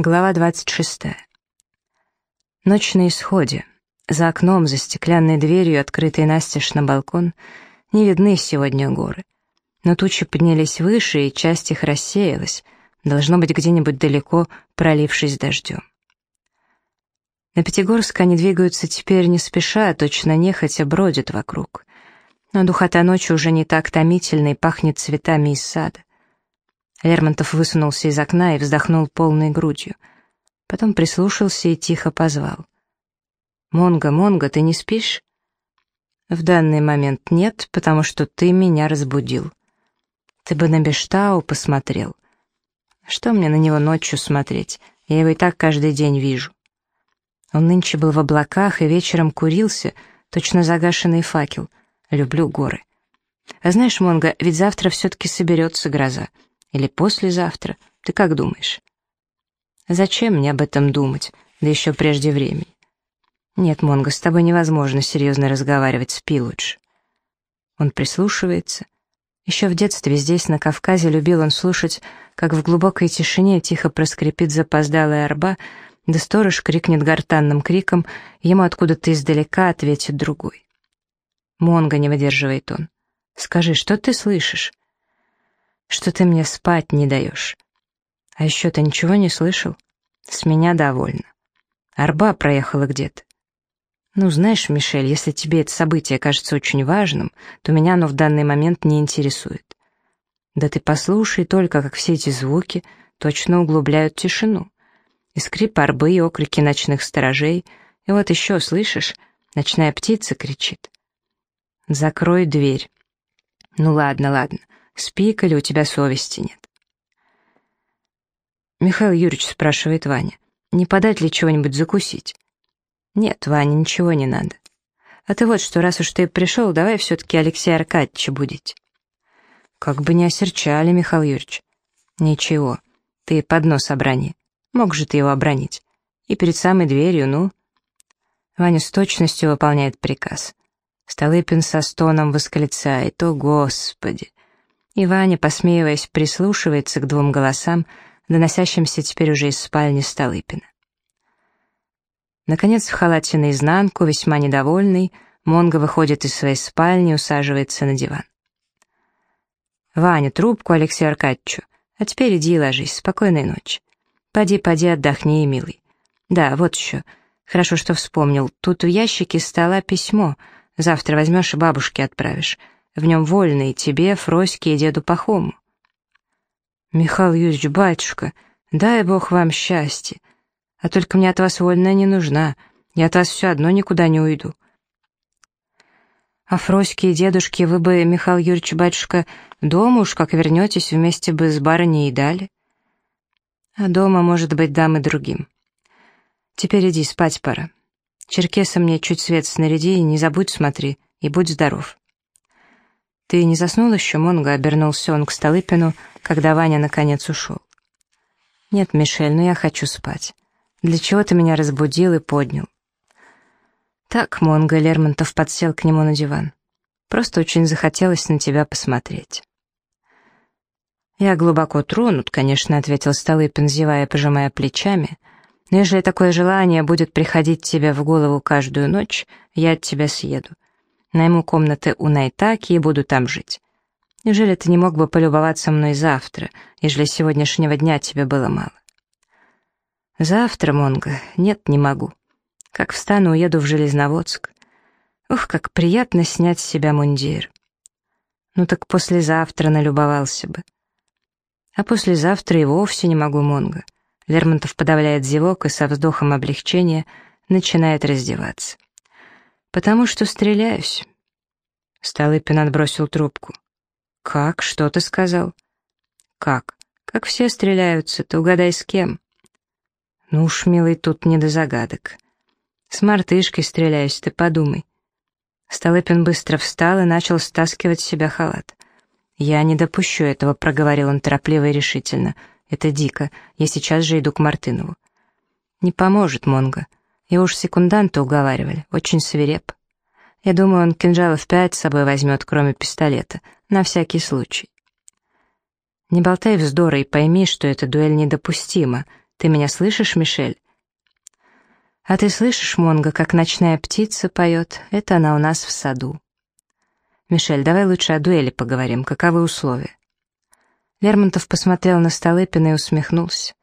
Глава 26. Ночь на исходе. За окном, за стеклянной дверью, открытой настежь на балкон, не видны сегодня горы. Но тучи поднялись выше, и часть их рассеялась, должно быть где-нибудь далеко, пролившись дождем. На Пятигорск они двигаются теперь не спеша, а точно нехотя бродят вокруг. Но духота ночи уже не так томительна и пахнет цветами из сада. Лермонтов высунулся из окна и вздохнул полной грудью. Потом прислушался и тихо позвал. «Монго, Монго, ты не спишь?» «В данный момент нет, потому что ты меня разбудил. Ты бы на Бештау посмотрел. Что мне на него ночью смотреть? Я его и так каждый день вижу». Он нынче был в облаках и вечером курился, точно загашенный факел. Люблю горы. А знаешь, Монго, ведь завтра все-таки соберется гроза. Или послезавтра? Ты как думаешь? Зачем мне об этом думать, да еще прежде времени? Нет, Монго, с тобой невозможно серьезно разговаривать, спи лучше. Он прислушивается. Еще в детстве здесь, на Кавказе, любил он слушать, как в глубокой тишине тихо проскрипит запоздалая арба, да сторож крикнет гортанным криком, ему откуда-то издалека ответит другой. «Монго», — не выдерживает он, — «скажи, что ты слышишь?» Что ты мне спать не даешь. А еще ты ничего не слышал? С меня довольно. Арба проехала где-то. Ну, знаешь, Мишель, если тебе это событие кажется очень важным, то меня оно в данный момент не интересует. Да ты послушай только, как все эти звуки точно углубляют тишину. И скрип арбы, и окрики ночных сторожей. И вот еще, слышишь, ночная птица кричит. «Закрой дверь». «Ну ладно, ладно. Спи, коли у тебя совести нет. Михаил Юрьевич спрашивает Ваня, не подать ли чего-нибудь закусить? Нет, Ваня, ничего не надо. А ты вот что, раз уж ты пришел, давай все-таки Алексея Аркадьевича будить. Как бы не осерчали, Михаил Юрьевич. Ничего, ты под нос оброни. Мог же ты его обронить. И перед самой дверью, ну. Ваня с точностью выполняет приказ. Столыпин со стоном восклицает, о, Господи! И Ваня, посмеиваясь, прислушивается к двум голосам, доносящимся теперь уже из спальни Столыпина. Наконец, в халате наизнанку, весьма недовольный, Монго выходит из своей спальни и усаживается на диван. «Ваня, трубку Алексею Аркадьевичу. А теперь иди ложись. Спокойной ночи. Поди, поди, отдохни, милый. Да, вот еще. Хорошо, что вспомнил. Тут в ящике стола письмо. Завтра возьмешь и бабушке отправишь. В нем вольный тебе, Фроське и деду Пахому. Михаил Юрьевич, батюшка, дай Бог вам счастья. А только мне от вас вольная не нужна. Я от вас все одно никуда не уйду. А Фроське и дедушке вы бы, Михаил Юрьевич, батюшка, дома уж как вернетесь, вместе бы с барыней и дали. А дома, может быть, дам и другим. Теперь иди, спать пора. Черкеса мне чуть свет снаряди, не забудь смотри, и будь здоров. «Ты не заснул еще, Монго?» — обернулся он к Столыпину, когда Ваня наконец ушел. «Нет, Мишель, но я хочу спать. Для чего ты меня разбудил и поднял?» «Так, Монго», — Лермонтов подсел к нему на диван. «Просто очень захотелось на тебя посмотреть». «Я глубоко тронут, конечно», — ответил Столыпин, зевая, пожимая плечами. «Но если такое желание будет приходить тебе в голову каждую ночь, я от тебя съеду. Найму комнаты у Найтаки и буду там жить. Неужели ты не мог бы полюбоваться мной завтра, ежели сегодняшнего дня тебе было мало? Завтра, Монго, нет, не могу. Как встану, уеду в Железноводск. Ух, как приятно снять с себя мундир. Ну так послезавтра налюбовался бы. А послезавтра и вовсе не могу, Монго. Лермонтов подавляет зевок и со вздохом облегчения начинает раздеваться. «Потому что стреляюсь». Столыпин отбросил трубку. «Как? Что ты сказал?» «Как? Как все стреляются, ты угадай с кем». «Ну уж, милый, тут не до загадок. С мартышкой стреляюсь, ты подумай». Столыпин быстро встал и начал стаскивать с себя халат. «Я не допущу этого», — проговорил он торопливо и решительно. «Это дико. Я сейчас же иду к Мартынову». «Не поможет, Монго. Его уж секунданты уговаривали, очень свиреп. Я думаю, он кинжалов пять с собой возьмет, кроме пистолета, на всякий случай. Не болтай вздора и пойми, что эта дуэль недопустима, Ты меня слышишь, Мишель?» «А ты слышишь, Монго, как ночная птица поет? Это она у нас в саду». «Мишель, давай лучше о дуэли поговорим. Каковы условия?» Лермонтов посмотрел на Столыпина и усмехнулся.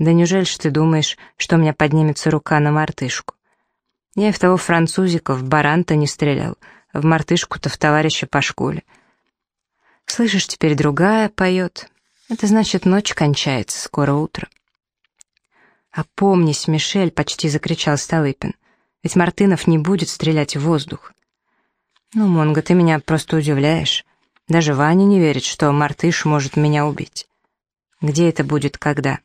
«Да неужели ж ты думаешь, что у меня поднимется рука на мартышку? Я в того французика в баранта не стрелял, в мартышку-то в товарища по школе. Слышишь, теперь другая поет. Это значит, ночь кончается, скоро утро». «Опомнись, Мишель!» — почти закричал Столыпин. «Ведь Мартынов не будет стрелять в воздух». «Ну, Монго, ты меня просто удивляешь. Даже Ваня не верит, что Мартыш может меня убить. Где это будет, когда?»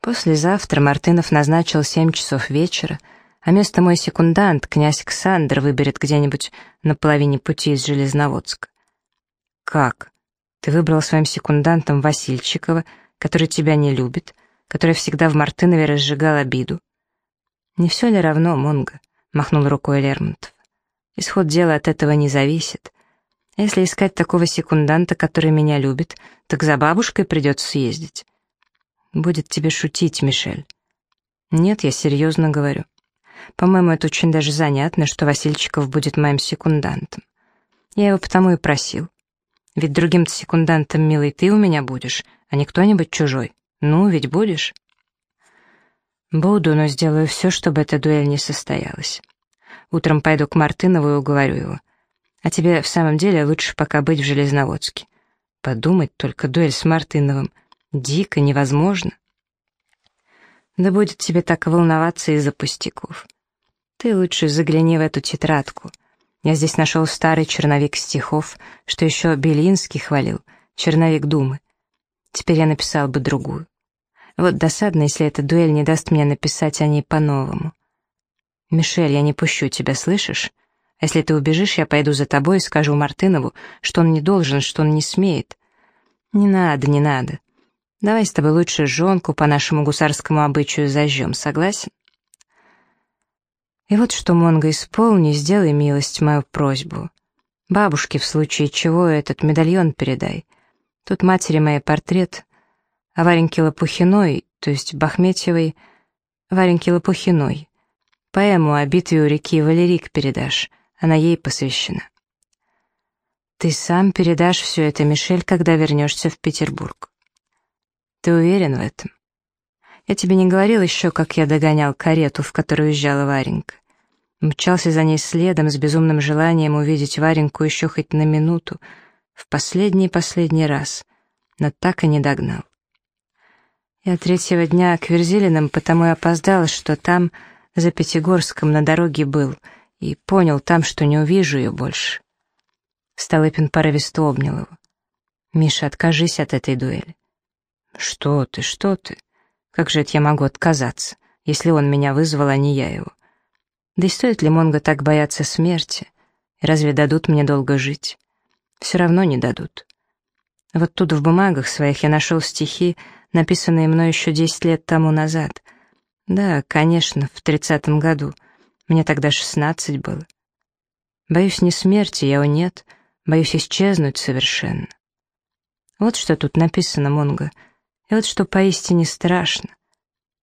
Послезавтра Мартынов назначил семь часов вечера, а место мой секундант, князь Ксандр, выберет где-нибудь на половине пути из Железноводска. «Как? Ты выбрал своим секундантом Васильчикова, который тебя не любит?» который всегда в Мартынове разжигал обиду. «Не все ли равно, Монго?» — махнул рукой Лермонтов. «Исход дела от этого не зависит. Если искать такого секунданта, который меня любит, так за бабушкой придется съездить». «Будет тебе шутить, Мишель». «Нет, я серьезно говорю. По-моему, это очень даже занятно, что Васильчиков будет моим секундантом. Я его потому и просил. Ведь другим-то секундантом, милый, ты у меня будешь, а не кто-нибудь чужой. Ну, ведь будешь? Буду, но сделаю все, чтобы эта дуэль не состоялась. Утром пойду к Мартынову и уговорю его. А тебе в самом деле лучше пока быть в Железноводске. Подумать только дуэль с Мартыновым. Дико, невозможно. Да будет тебе так волноваться из-за пустяков. Ты лучше загляни в эту тетрадку. Я здесь нашел старый черновик стихов, что еще Белинский хвалил, черновик Думы. Теперь я написал бы другую. Вот досадно, если эта дуэль не даст мне написать о ней по-новому. «Мишель, я не пущу тебя, слышишь? А если ты убежишь, я пойду за тобой и скажу Мартынову, что он не должен, что он не смеет». «Не надо, не надо. Давай с тобой лучше жонку по нашему гусарскому обычаю зажжем, согласен?» И вот что, Монго, исполни, сделай милость мою просьбу. Бабушке, в случае чего, этот медальон передай. Тут матери моей портрет, а Вареньки Лопухиной, то есть Бахметьевой, Вареньки Лопухиной. Поэму о битве у реки Валерик передашь, она ей посвящена. Ты сам передашь все это, Мишель, когда вернешься в Петербург. Ты уверен в этом? Я тебе не говорил еще, как я догонял карету, в которую уезжала Варенька. Мчался за ней следом с безумным желанием увидеть Вареньку еще хоть на минуту, в последний-последний раз, но так и не догнал. Я третьего дня к Верзилинам потому и опоздал, что там, за Пятигорском, на дороге был, и понял там, что не увижу ее больше. Столыпин порывисто обнял его. «Миша, откажись от этой дуэли». «Что ты, что ты? Как же это я могу отказаться, если он меня вызвал, а не я его? Да и стоит ли Монго так бояться смерти? разве дадут мне долго жить? Все равно не дадут. Вот тут в бумагах своих я нашел стихи, написанные мной еще десять лет тому назад. Да, конечно, в тридцатом году. Мне тогда шестнадцать было. Боюсь не смерти, я его нет, боюсь исчезнуть совершенно. Вот что тут написано, Монго, и вот что поистине страшно.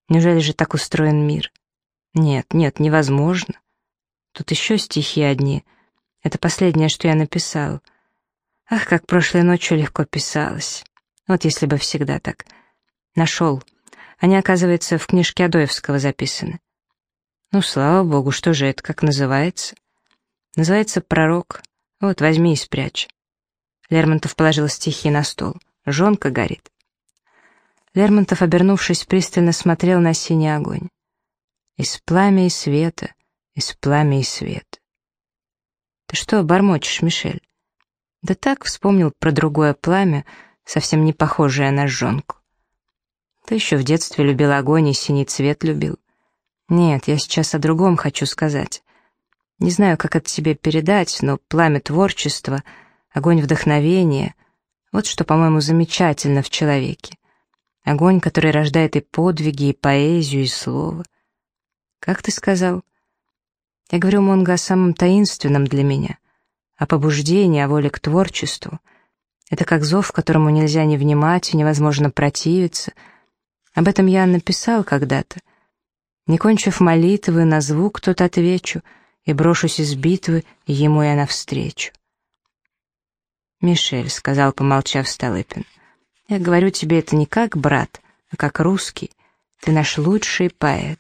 Неужели же так устроен мир? Нет, нет, невозможно. Тут еще стихи одни. Это последнее, что я написал — Ах, как прошлой ночью легко писалось. Вот если бы всегда так. Нашел. Они, оказывается, в книжке Адоевского записаны. Ну, слава богу, что же это, как называется? Называется «Пророк». Вот, возьми и спрячь. Лермонтов положил стихи на стол. Жонка горит. Лермонтов, обернувшись, пристально смотрел на синий огонь. Из пламя и света, из пламя и свет. Ты что бормочешь, Мишель? Да так вспомнил про другое пламя, совсем не похожее на жжонку. Ты еще в детстве любил огонь и синий цвет любил. Нет, я сейчас о другом хочу сказать. Не знаю, как это тебе передать, но пламя творчества, огонь вдохновения — вот что, по-моему, замечательно в человеке. Огонь, который рождает и подвиги, и поэзию, и слово. Как ты сказал? Я говорю, Монго, о самом таинственном для меня о побуждении, о воле к творчеству. Это как зов, которому нельзя не внимать и невозможно противиться. Об этом я написал когда-то. Не кончив молитвы, на звук тот отвечу, и брошусь из битвы, ему я навстречу. «Мишель», — сказал, помолчав Столыпин, — «я говорю тебе это не как брат, а как русский. Ты наш лучший поэт».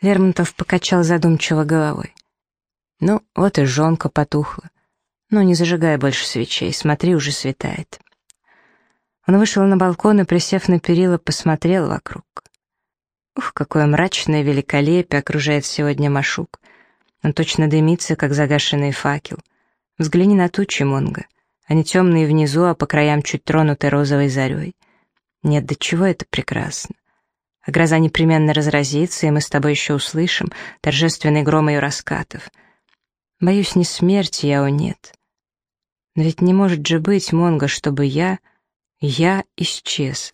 Лермонтов покачал задумчиво головой. «Ну, вот и жонка потухла. Ну, не зажигай больше свечей, смотри, уже светает». Он вышел на балкон и, присев на перила, посмотрел вокруг. Ух, какое мрачное великолепие окружает сегодня Машук. Он точно дымится, как загашенный факел. Взгляни на тучи, Монго. Они темные внизу, а по краям чуть тронуты розовой зарей. Нет, до чего это прекрасно. А гроза непременно разразится, и мы с тобой еще услышим торжественный гром ее раскатов. Боюсь, не смерти я, о нет. Но ведь не может же быть, Монго, чтобы я, я исчез.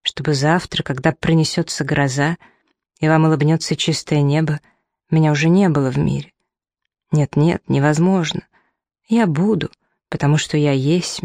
Чтобы завтра, когда пронесется гроза, и вам улыбнется чистое небо, меня уже не было в мире. Нет-нет, невозможно. Я буду, потому что я есть.